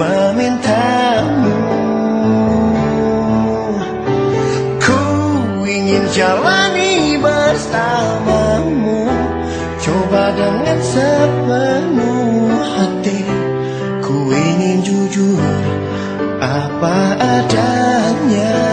memintamu. Ku ingin jalani bersamamu. Coba dengan sepenuh hati. Ku ingin jujur apa adanya.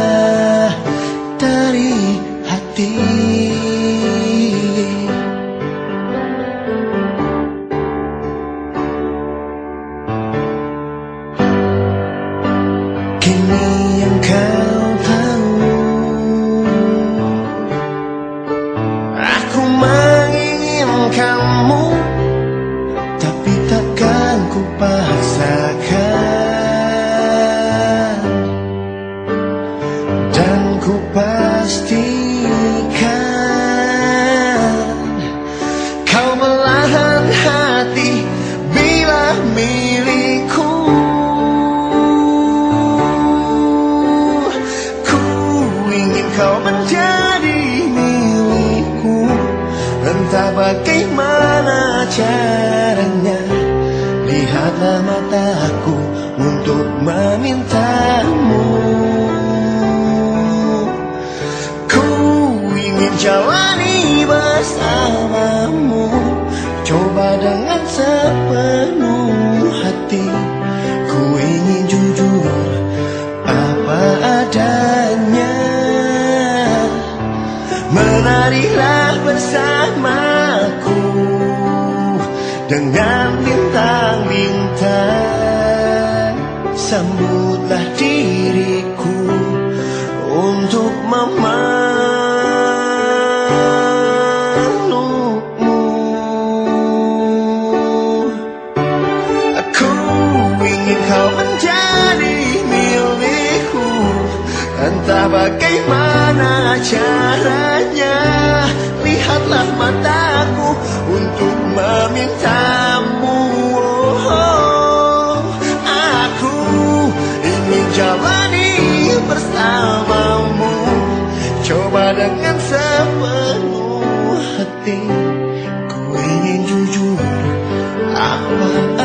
Bagaimana caranya? Lihatlah mataku Untuk memintamu. Oh. Aku ingin jalani bersamamu. Coba dengan sepenuh hati. Ku ingin jujur Apa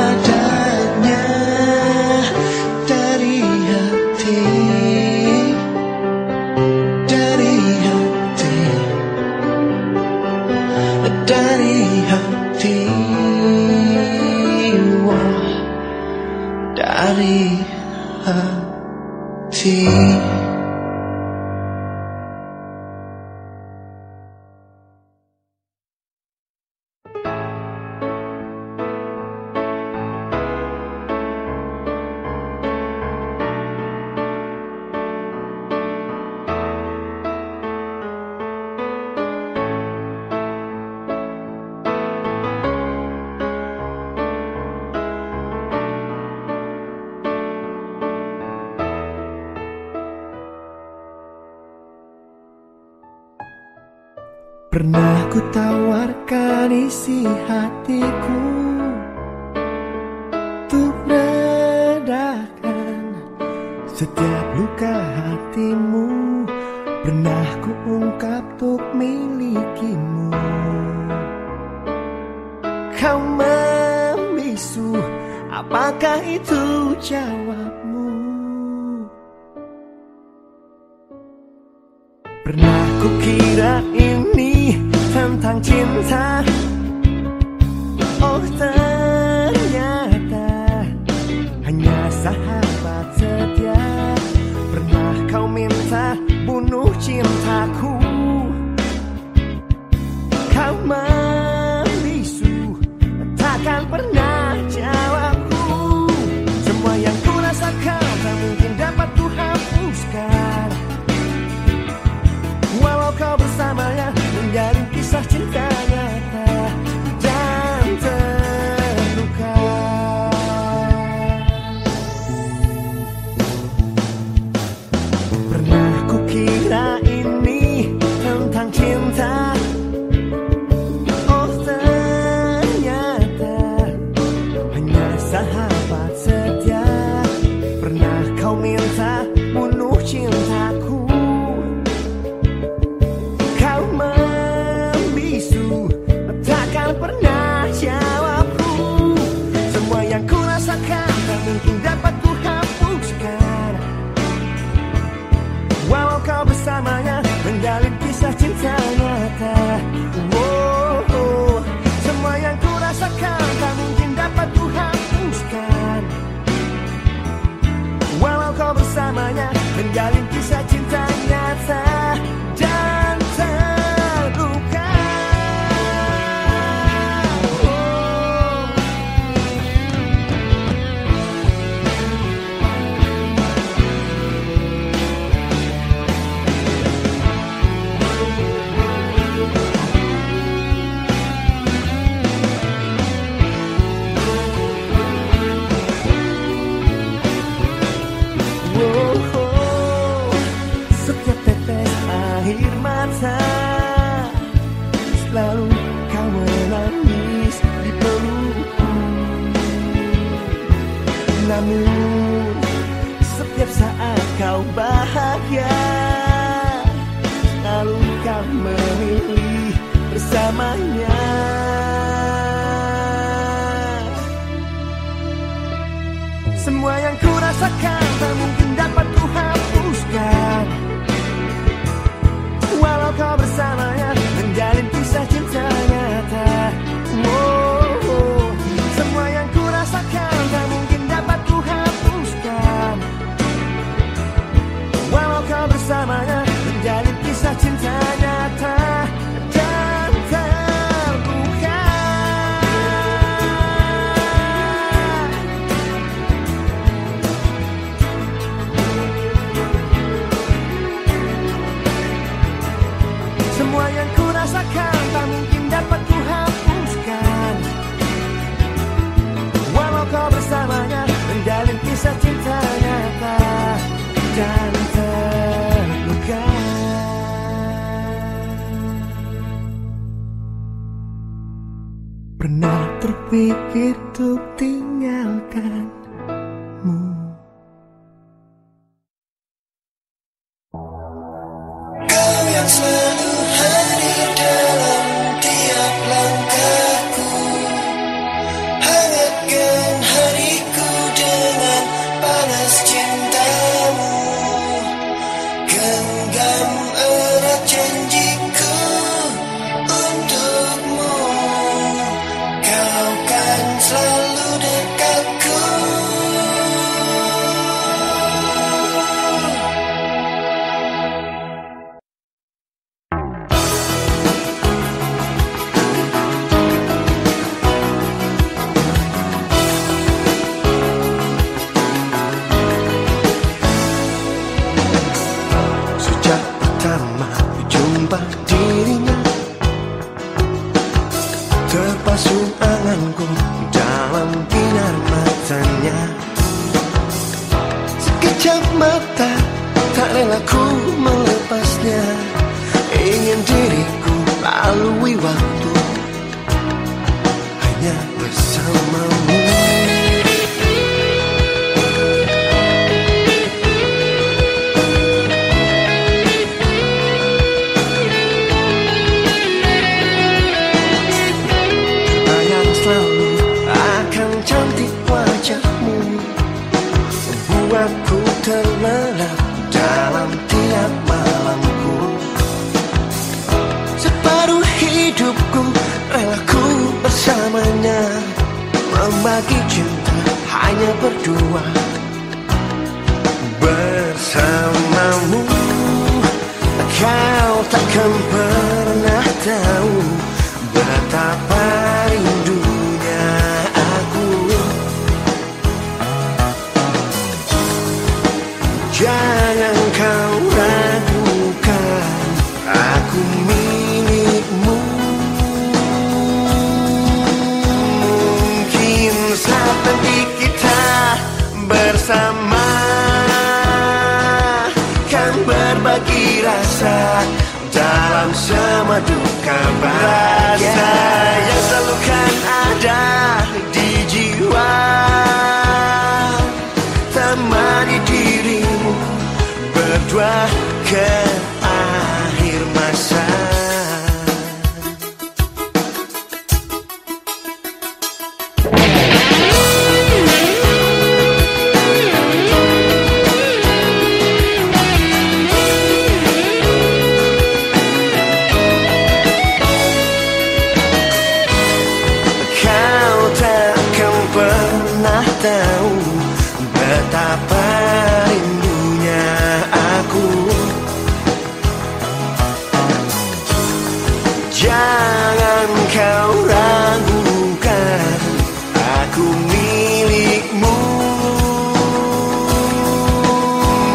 Aku milikmu.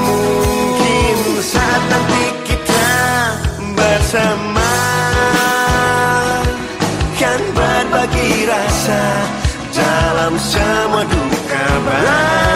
Mungkin saat nanti kita bersama Kan berbagi rasa dalam semua duka bahagia.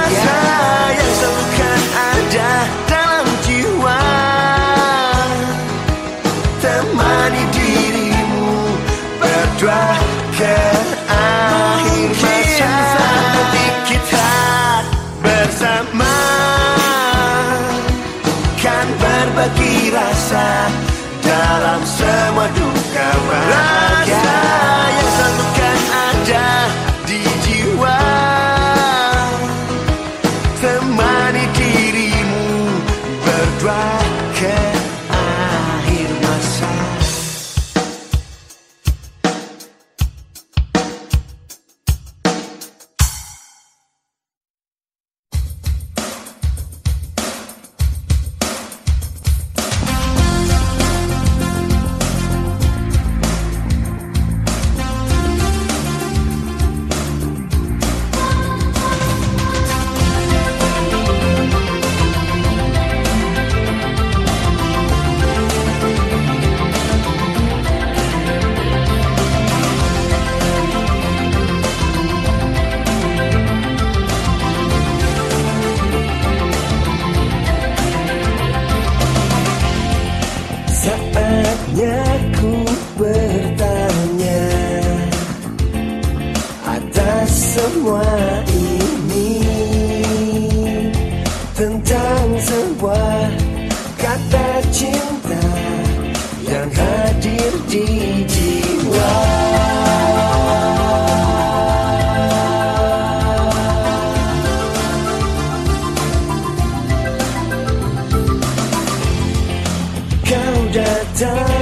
That datang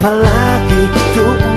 Apalagi untuk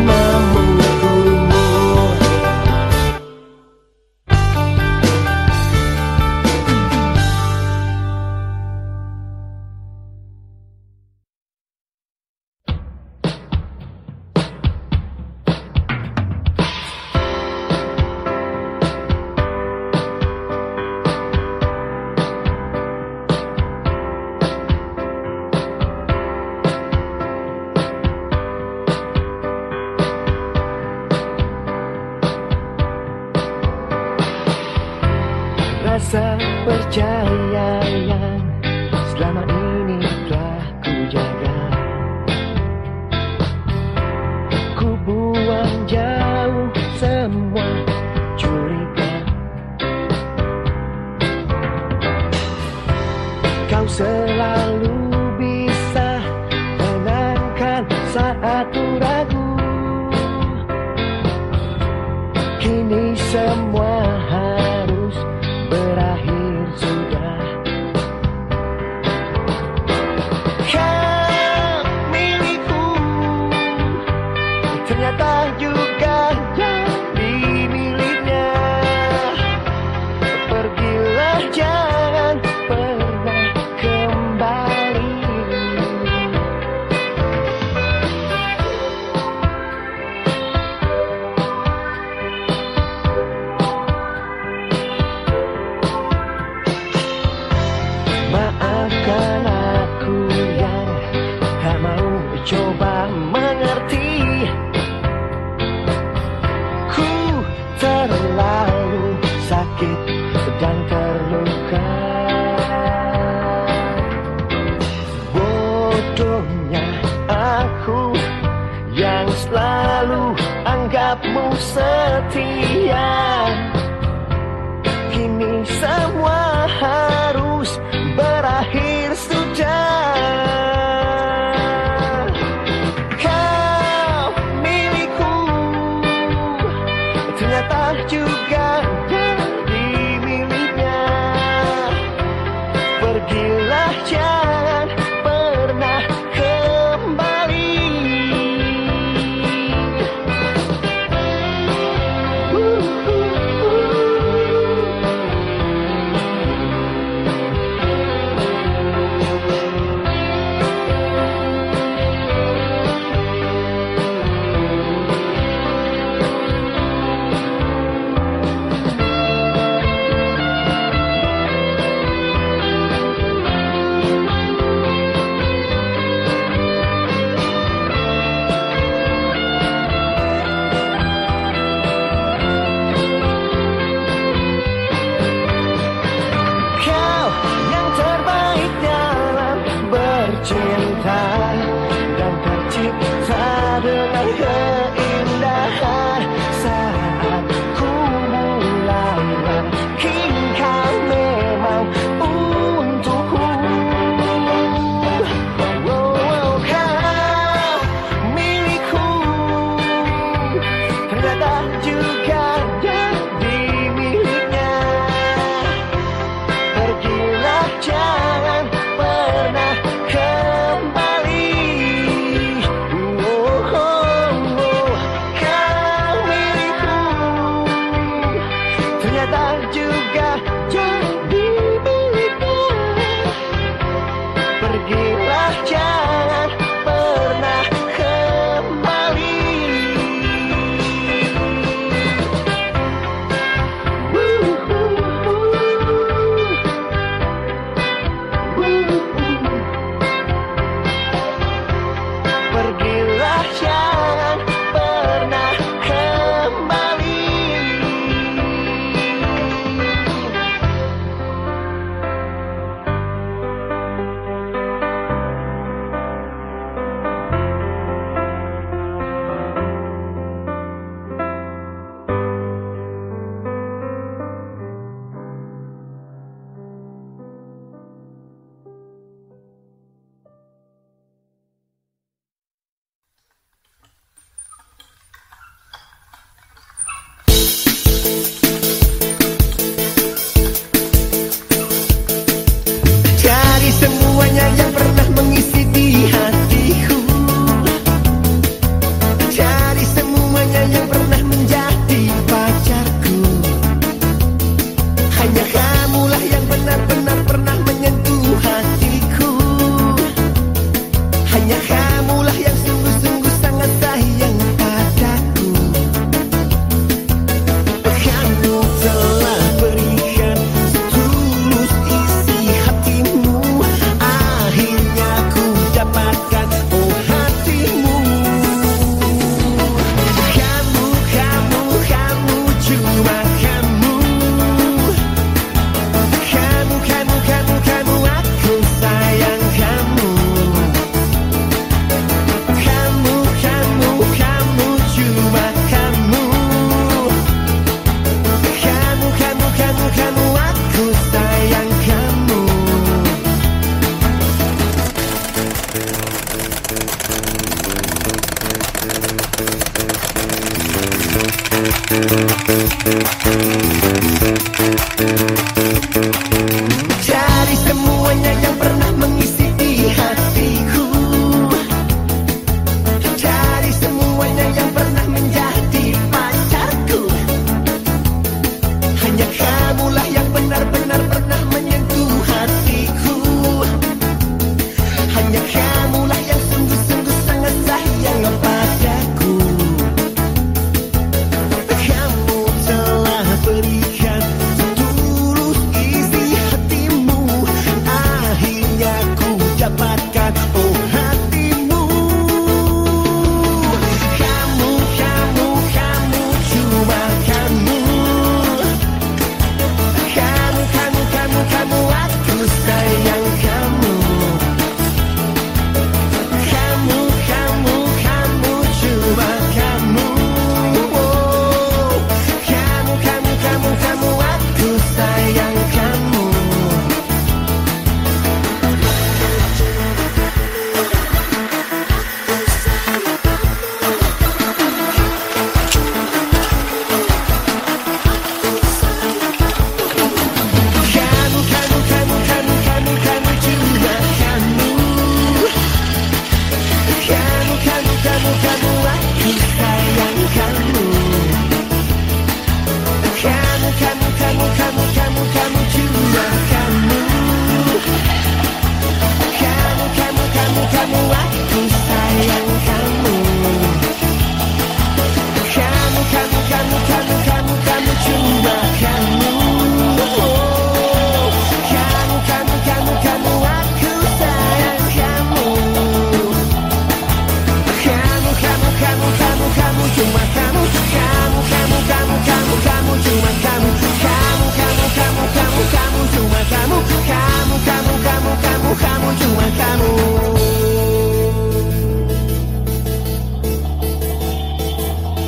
Bodohnya aku yang selalu anggapmu setia. Kini semua harus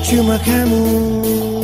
cuma kamu.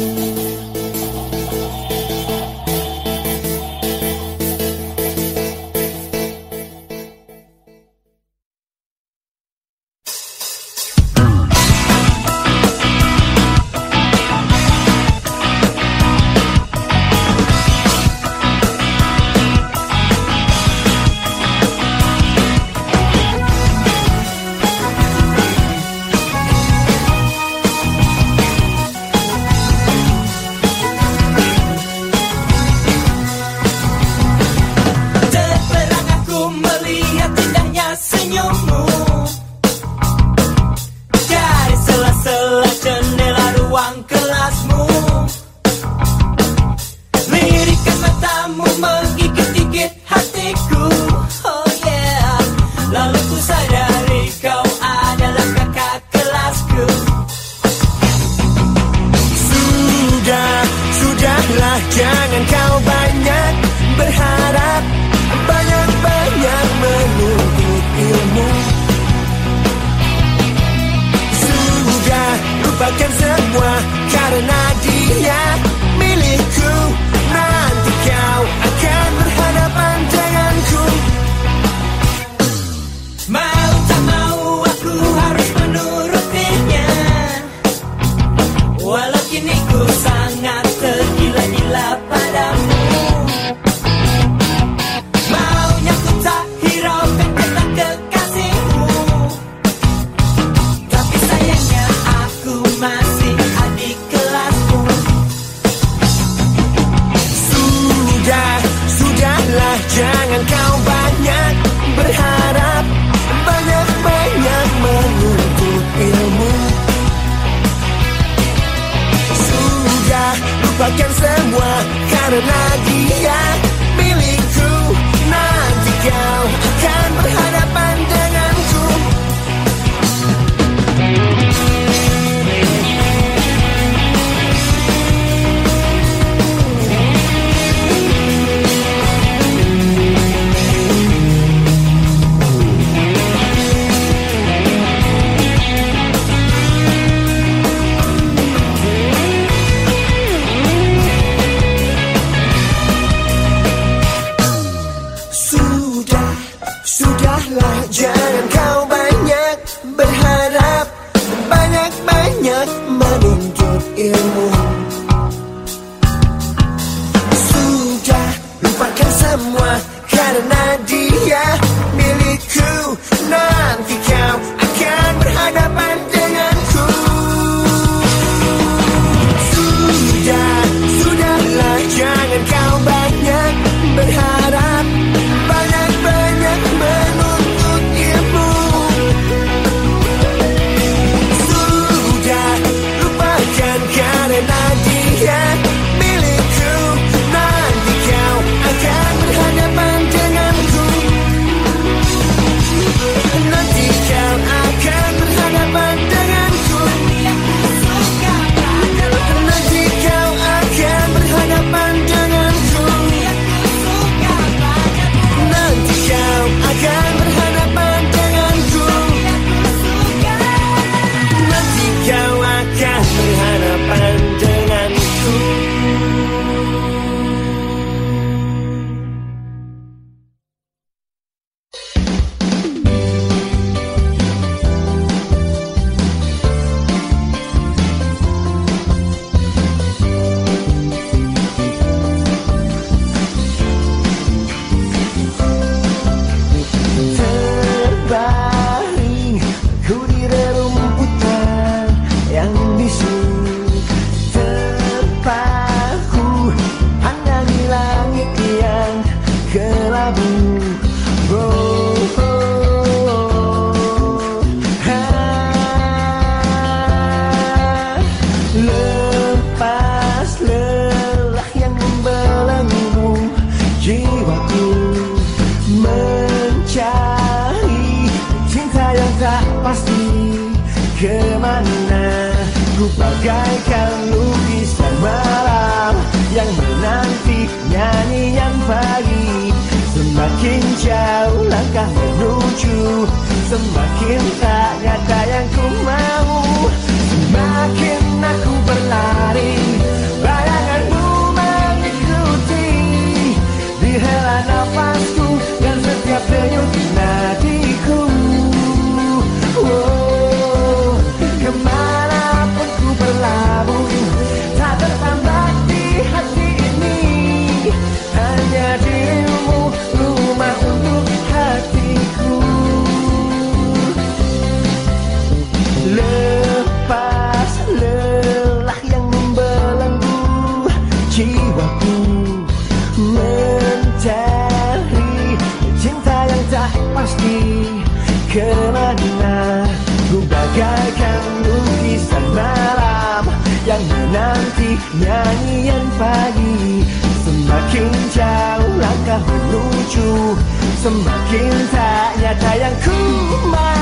lupakan semua Karena dia milikku. Nanti kau akan berharap Semakin tak nyata yang ku mau nanti nyanyian pagi. Semakin jauh langkah menuju. Semakin tak nyata yang ku mau.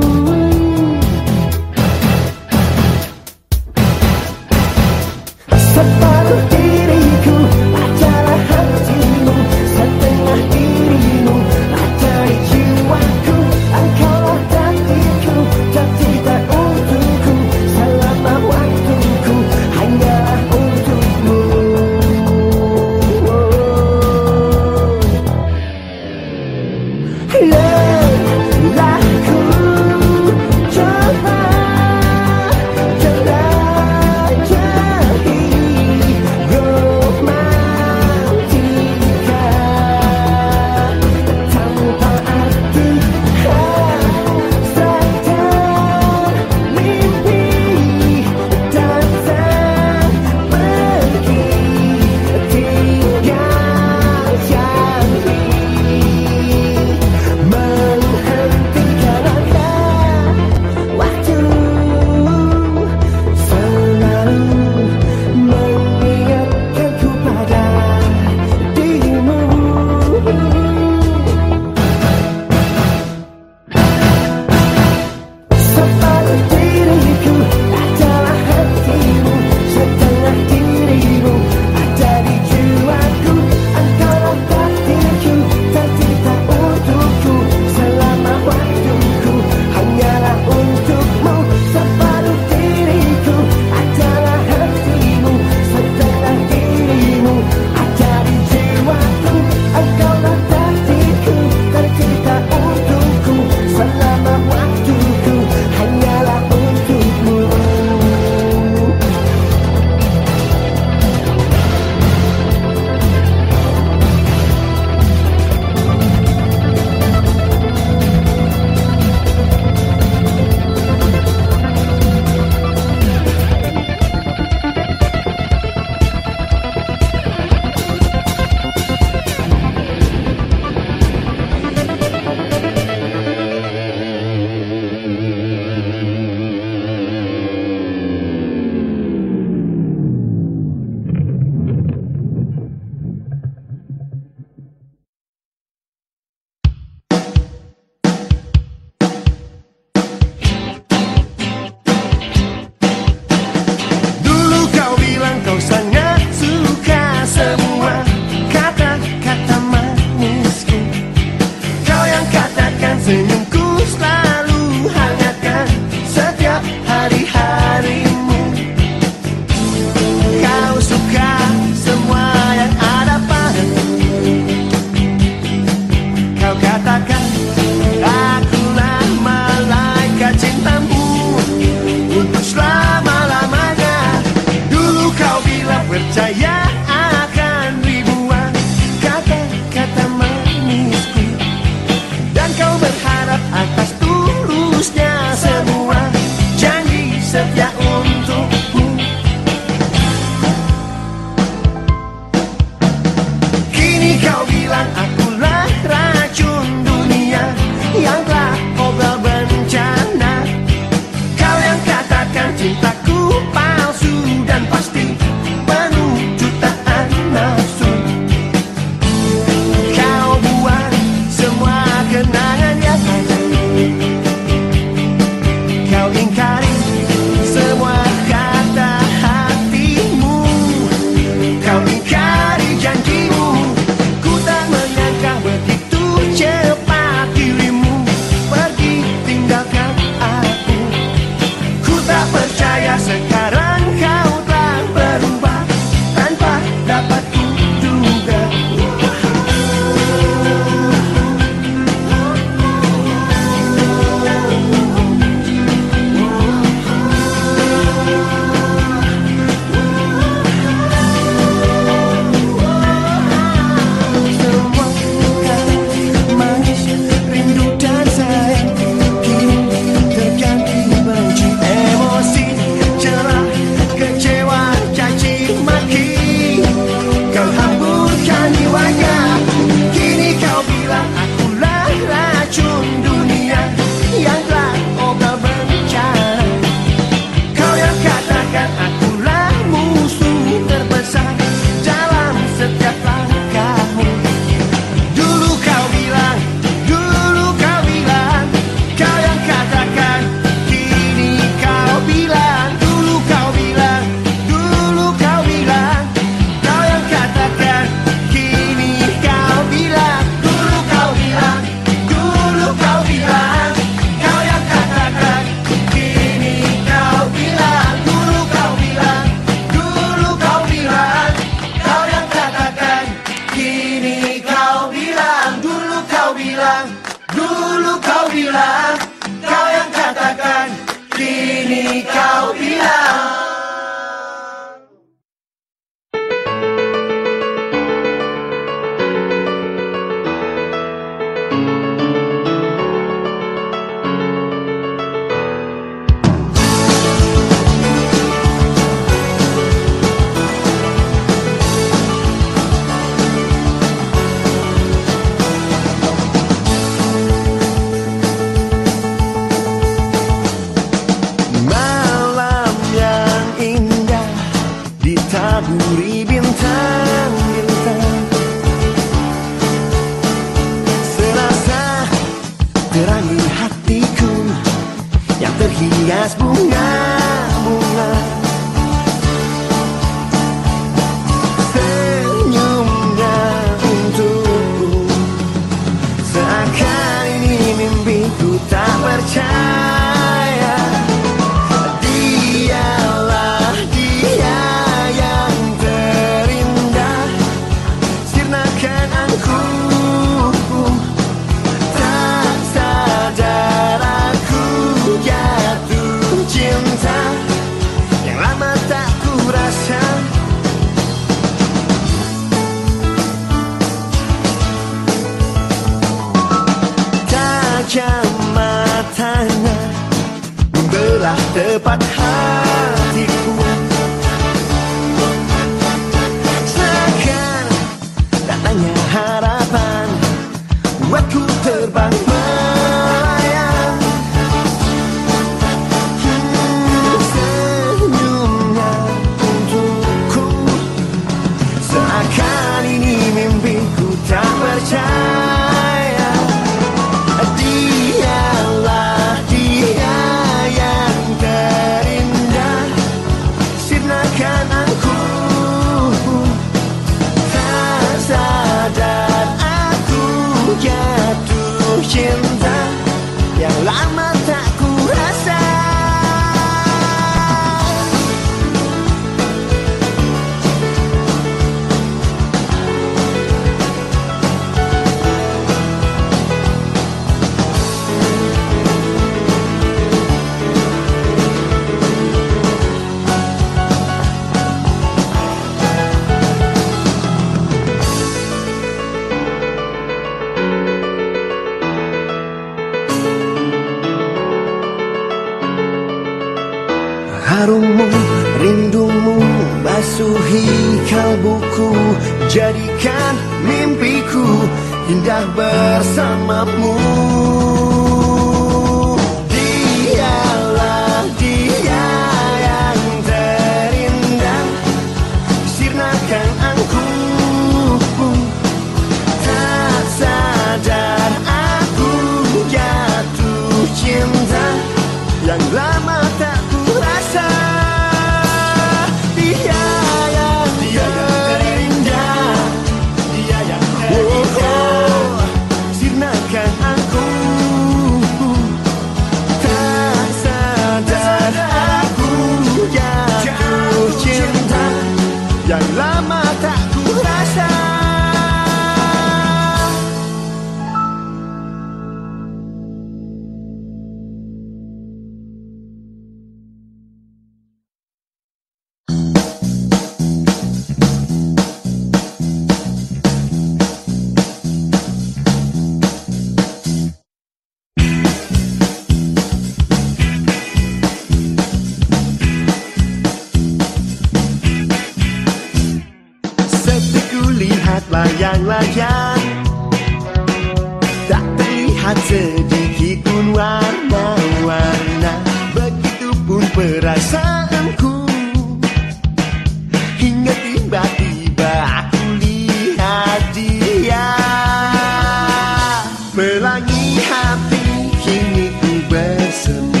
Pelangi hati kini ku bersemi Bunga-bunga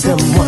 someone